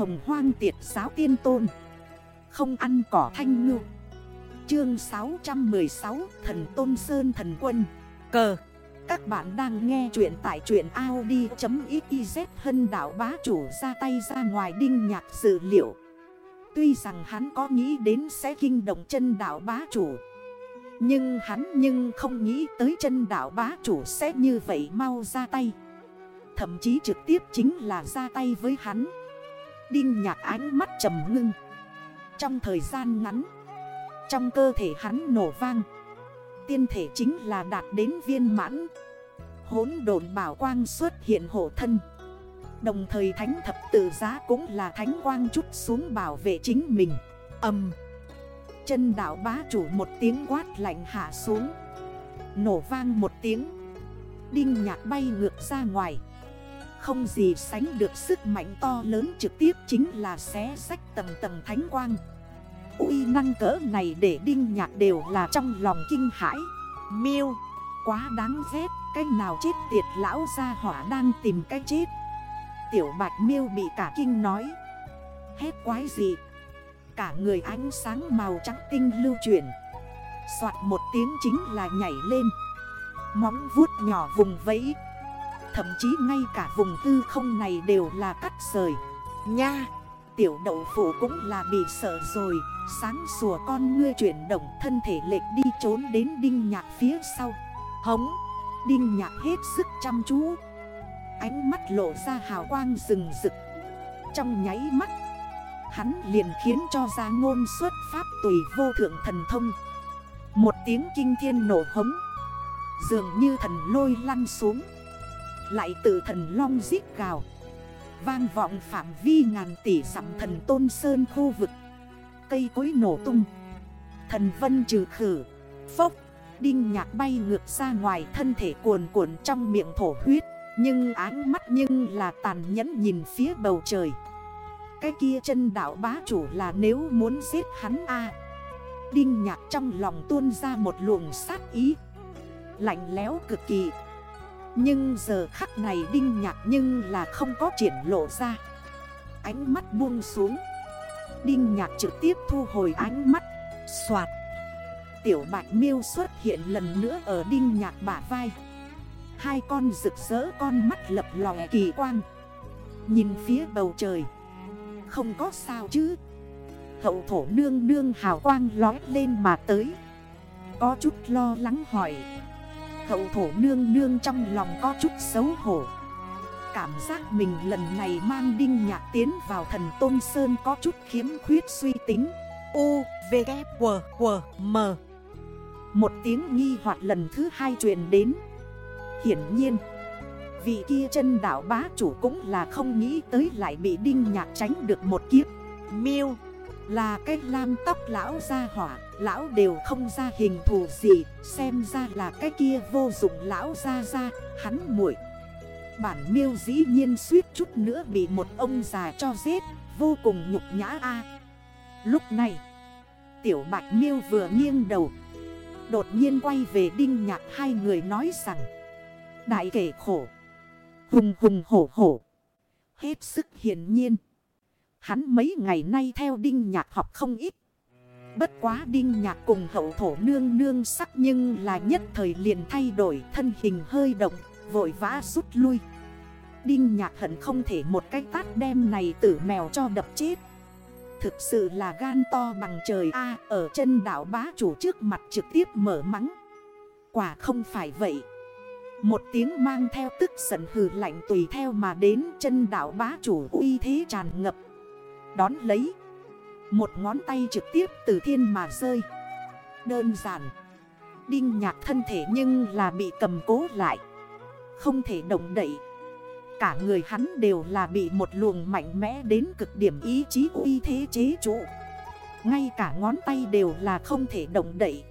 hồng hoang tiệt giáo tiên tôn. Không ăn cỏ thanh ngư. Chương 616 Thần Tôn Sơn Thần Quân. Cờ. Các bạn đang nghe chuyện tại truyện Audi.xyz Hân đảo bá chủ ra tay ra ngoài đinh nhạc dữ liệu. Tuy rằng hắn có nghĩ đến sẽ kinh động chân đảo bá chủ. Nhưng hắn nhưng không nghĩ tới chân đảo bá chủ sẽ như vậy mau ra tay. Thậm chí trực tiếp chính là ra tay với hắn. Đinh nhạc ánh mắt trầm ngưng. Trong thời gian ngắn, Trong cơ thể hắn nổ vang, Tiên thể chính là đạt đến viên mãn. Hốn đồn bảo quang xuất hiện hộ thân. Đồng thời thánh thập tự giá cũng là thánh quang chút xuống bảo vệ chính mình. Âm. Chân đảo bá chủ một tiếng quát lạnh hạ xuống. Nổ vang một tiếng. Đinh nhạc bay ngược ra ngoài. Không gì sánh được sức mạnh to lớn trực tiếp chính là xé sách tầng tầng thánh quang. Uy năng cỡ này để đinh nhạc đều là trong lòng kinh hãi. Miêu, Quá đáng ghét, Cái nào chết tiệt lão gia hỏa đang tìm cái chết. Tiểu bạch miêu bị cả kinh nói. Hết quái gì? Cả người ánh sáng màu trắng tinh lưu chuyển. Soạt một tiếng chính là nhảy lên. Móng vuốt nhỏ vùng vẫy. Thậm chí ngay cả vùng tư không này đều là cắt rời. Nha, Tiểu đậu phụ cũng là bị sợ rồi. Sáng sủa con ngươi chuyển động, thân thể lệch đi trốn đến đinh nhạc phía sau. Hống, Đinh nhạc hết sức chăm chú. Ánh mắt lộ ra hào quang rừng rực. Trong nháy mắt, Hắn liền khiến cho ra ngôn xuất pháp tùy vô thượng thần thông. Một tiếng kinh thiên nổ hống, Dường như thần lôi lăn xuống. Lại tự thần long giết gào Vang vọng phạm vi ngàn tỷ sắm thần tôn sơn khu vực. Cây cối nổ tung. Thần vân trừ khử. Phốc. Đinh nhạc bay ngược ra ngoài thân thể cuồn cuộn trong miệng thổ huyết. Nhưng áng mắt nhưng là tàn nhẫn nhìn phía bầu trời. Cái kia chân đảo bá chủ là nếu muốn giết hắn a. Đinh nhạc trong lòng tuôn ra một luồng sát ý. Lạnh léo cực kỳ. Nhưng giờ khắc này đinh nhạc nhưng là không có triển lộ ra. Ánh mắt buông xuống. Đinh nhạc trực tiếp thu hồi ánh mắt. Xoạt Tiểu bạch miêu xuất hiện lần nữa ở đinh nhạc bả vai. Hai con rực rỡ con mắt lập lòe kỳ quang. Nhìn phía bầu trời. Không có sao chứ. Hậu thổ nương nương hào quang lói lên mà tới. Có chút lo lắng hỏi. Hậu thổ nương nương trong lòng có chút xấu hổ. Cảm giác mình lần này mang đinh nhạc tiến vào thần Tôn Sơn có chút khiếm khuyết suy tính. U, V, K, W, W, M. Một tiếng nghi hoặc lần thứ hai truyền đến. Hiển nhiên Vị kia chân đảo bá chủ cũng là không nghĩ tới lại bị đinh nhạc tránh được một kiếp. Miêu Là cái lam tóc lão ra hỏa. Lão đều không ra hình thù gì, Xem ra là cái kia vô dụng lão ra ra, Hắn muội. Bản miêu dĩ nhiên suýt chút nữa bị một ông già cho giết, Vô cùng nhục nhã a. Lúc này, Tiểu bạch miêu vừa nghiêng đầu, Đột nhiên quay về đinh nhạc hai người nói rằng, Đại kể khổ, Hùng hùng hổ hổ, Hết sức hiển nhiên. Hắn mấy ngày nay theo đinh nhạc học không ít Bất quá đinh nhạc cùng hậu thổ nương nương sắc nhưng là nhất thời liền thay đổi thân hình hơi động, Vội vã rút lui. Đinh nhạc hận không thể một cái tát đem này tử mèo cho đập chết. Thực sự là gan to bằng trời A, Ở chân đảo bá chủ trước mặt trực tiếp mở mắng. Quả không phải vậy. Một tiếng mang theo tức giận hừ lạnh tùy theo mà đến chân đảo bá chủ uy thế tràn ngập. Đón lấy một ngón tay trực tiếp từ thiên mà rơi. Đơn giản. Đinh nhạc thân thể nhưng là bị cầm cố lại. Không thể động đậy. Cả người hắn đều là bị một luồng mạnh mẽ đến cực điểm ý chí uy thế chế trụ. Ngay cả ngón tay đều là không thể động đậy.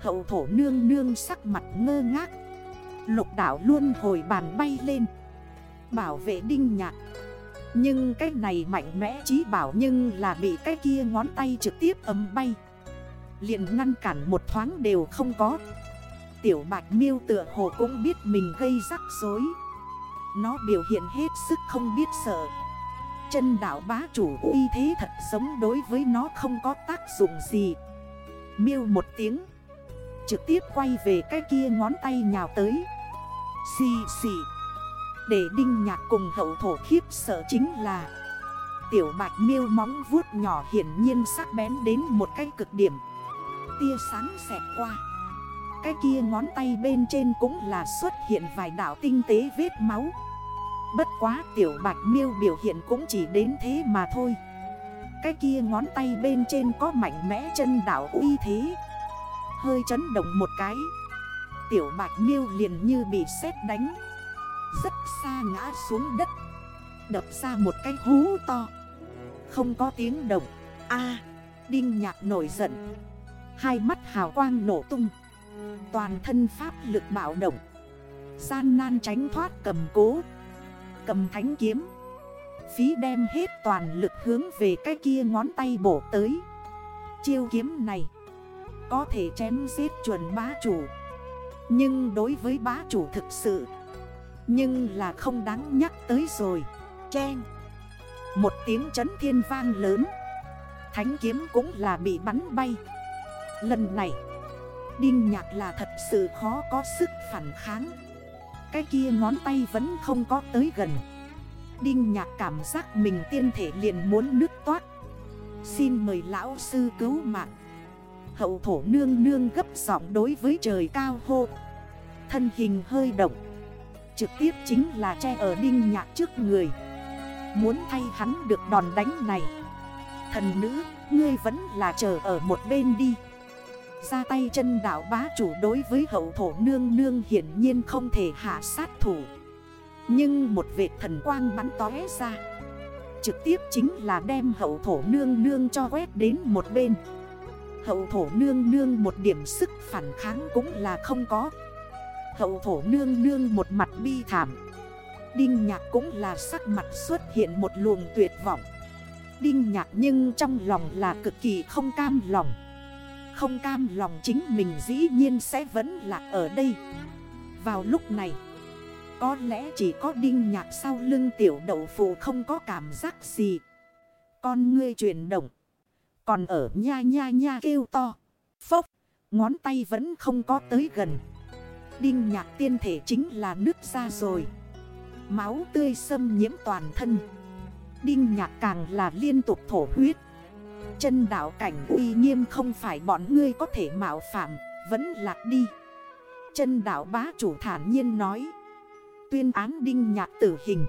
Hậu thổ nương nương sắc mặt ngơ ngác. Lục đảo luôn hồi bàn bay lên. Bảo vệ đinh nhạc. Nhưng cái này mạnh mẽ chí bảo nhưng là bị cái kia ngón tay trực tiếp ấm bay. Liền ngăn cản một thoáng đều không có. Tiểu bạch miêu tựa hồ cũng biết mình gây rắc rối. Nó biểu hiện hết sức không biết sợ. Chân đảo bá chủ uy thế thật sống đối với nó không có tác dụng gì. Miêu một tiếng, Trực tiếp quay về cái kia ngón tay nhào tới. Xì xì. Để đinh nhạc cùng hậu thổ khiếp sợ chính là Tiểu bạch miêu móng vuốt nhỏ hiển nhiên sắc bén đến một cái cực điểm. Tia sáng xẹt qua. Cái kia ngón tay bên trên cũng là xuất hiện vài đảo tinh tế vết máu. Bất quá tiểu bạch miêu biểu hiện cũng chỉ đến thế mà thôi. Cái kia ngón tay bên trên có mạnh mẽ chân đảo uy thế. Hơi chấn động một cái. Tiểu bạch miêu liền như bị sét đánh. Rất xa ngã xuống đất. Đập ra một cái hú to. Không có tiếng động. A, Đinh nhạc nổi giận. Hai mắt hào quang nổ tung. Toàn thân pháp lực bạo động. Gian nan tránh thoát cầm cố. Cầm thánh kiếm. Phí đem hết toàn lực hướng về cái kia ngón tay bổ tới. Chiêu kiếm này Có thể chém giết chuẩn bá chủ. Nhưng đối với bá chủ thực sự nhưng là không đáng nhắc tới rồi. Chen. Một tiếng chấn thiên vang lớn. Thánh kiếm cũng là bị bắn bay. Lần này, Đinh nhạc là thật sự khó có sức phản kháng. Cái kia ngón tay vẫn không có tới gần. Đinh nhạc cảm giác mình tiên thể liền muốn nước toát. Xin mời lão sư cứu mạng. Hậu thổ nương nương gấp giọng đối với trời cao hô. Thân hình hơi động. Trực tiếp chính là che ở đinh nhạc trước người. Muốn thay hắn được đòn đánh này. Thần nữ, ngươi vẫn là chờ ở một bên đi. Ra tay chân đảo bá chủ đối với hậu thổ nương nương hiển nhiên không thể hạ sát thủ. Nhưng một vệt thần quang bắn tóe ra. Trực tiếp chính là đem hậu thổ nương nương cho quét đến một bên. Hậu thổ nương nương một điểm sức phản kháng cũng là không có. Hậu thổ nương nương một mặt bi thảm. Đinh nhạc cũng là sắc mặt xuất hiện một luồng tuyệt vọng. Đinh nhạc nhưng trong lòng là cực kỳ không cam lòng. Không cam lòng chính mình dĩ nhiên sẽ vẫn là ở đây. Vào lúc này, Có lẽ chỉ có đinh nhạc sau lưng tiểu đậu phụ không có cảm giác gì. Con ngươi chuyển động, Còn ở nha nha nha kêu to. Phốc, Ngón tay vẫn không có tới gần. Đinh nhạc tiên thể chính là nước ra rồi. Máu tươi xâm nhiễm toàn thân. Đinh nhạc càng là liên tục thổ huyết. Chân đảo cảnh uy nghiêm không phải bọn ngươi có thể mạo phạm, Vẫn lạc đi. Chân đảo bá chủ thản nhiên nói. Tuyên án đinh nhạc tử hình.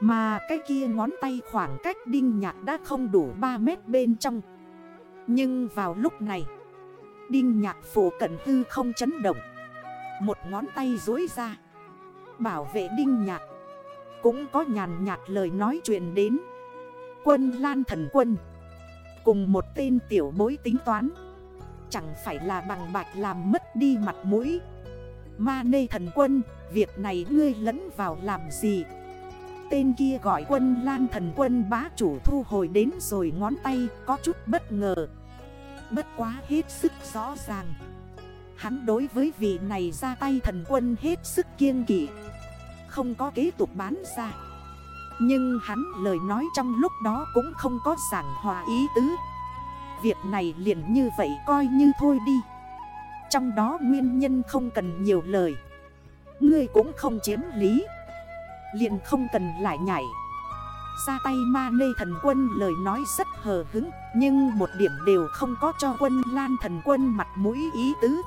Mà cái kia ngón tay khoảng cách đinh nhạc đã không đủ 3 mét bên trong. Nhưng vào lúc này, Đinh nhạc phủ cận hư không chấn động. Một ngón tay dối ra. Bảo vệ đinh nhạc. Cũng có nhàn nhạt lời nói chuyện đến. Quân lan thần quân. Cùng một tên tiểu bối tính toán. Chẳng phải là bằng bạch làm mất đi mặt mũi. Ma nê thần quân, Việc này ngươi lẫn vào làm gì? Tên kia gọi quân lan thần quân bá chủ thu hồi đến rồi ngón tay có chút bất ngờ. Bất quá hết sức rõ ràng. Hắn đối với vị này ra tay thần quân hết sức kiên kỵ. Không có kế tục bán ra. Nhưng hắn lời nói trong lúc đó cũng không có giảng hòa ý tứ. Việc này liền như vậy coi như thôi đi. Trong đó nguyên nhân không cần nhiều lời. Ngươi cũng không chiếm lý. Liền không cần lại nhảy. Ra tay ma nê thần quân lời nói rất hờ hứng, Nhưng một điểm đều không có cho quân lan thần quân mặt mũi ý tứ.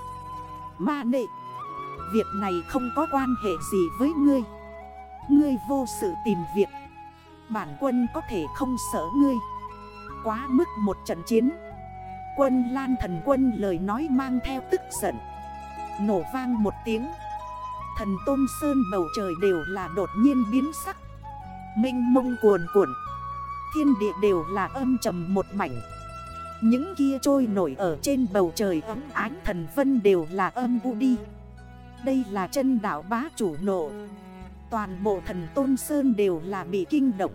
Ma nệ. Việc này không có quan hệ gì với ngươi. Ngươi vô sự tìm việc. Bản quân có thể không sợ ngươi. Quá mức một trận chiến. Quân lan thần quân lời nói mang theo tức giận. Nổ vang một tiếng. Thần tôn sơn bầu trời đều là đột nhiên biến sắc. Minh mông cuồn cuộn. Thiên địa đều là âm trầm một mảnh. Những kia trôi nổi ở trên bầu trời ấm ánh thần vân đều là âm u đi. Đây là chân đảo bá chủ nộ. Toàn bộ thần Tôn Sơn đều là bị kinh động.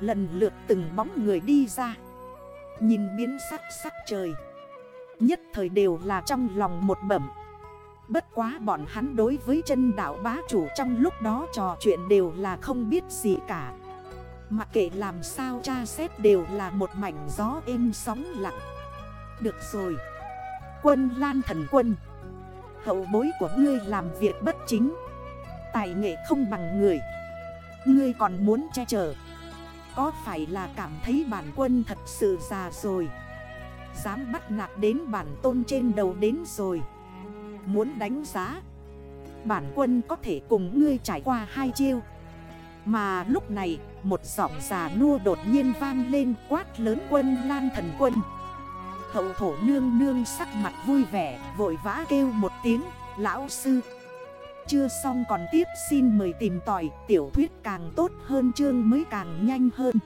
Lần lượt từng bóng người đi ra. Nhìn biến sắc sắc trời. Nhất thời đều là trong lòng một bẩm. Bất quá bọn hắn đối với chân đảo bá chủ trong lúc đó trò chuyện đều là không biết gì cả. Mặc kệ làm sao cha xét đều là một mảnh gió êm sóng lặng. Được rồi. Quân lan thần quân. Hậu bối của ngươi làm việc bất chính. Tài nghệ không bằng người. Ngươi còn muốn che chở. Có phải là cảm thấy bản quân thật sự già rồi? Dám bắt nạt đến bản tôn trên đầu đến rồi. Muốn đánh giá. Bản quân có thể cùng ngươi trải qua hai chiêu. Mà lúc này, một giọng già nua đột nhiên vang lên quát lớn quân lan thần quân. Hậu thổ nương nương sắc mặt vui vẻ, Vội vã kêu một tiếng, Lão sư, Chưa xong còn tiếp, xin mời tìm tỏi Tiểu thuyết càng tốt hơn, chương mới càng nhanh hơn.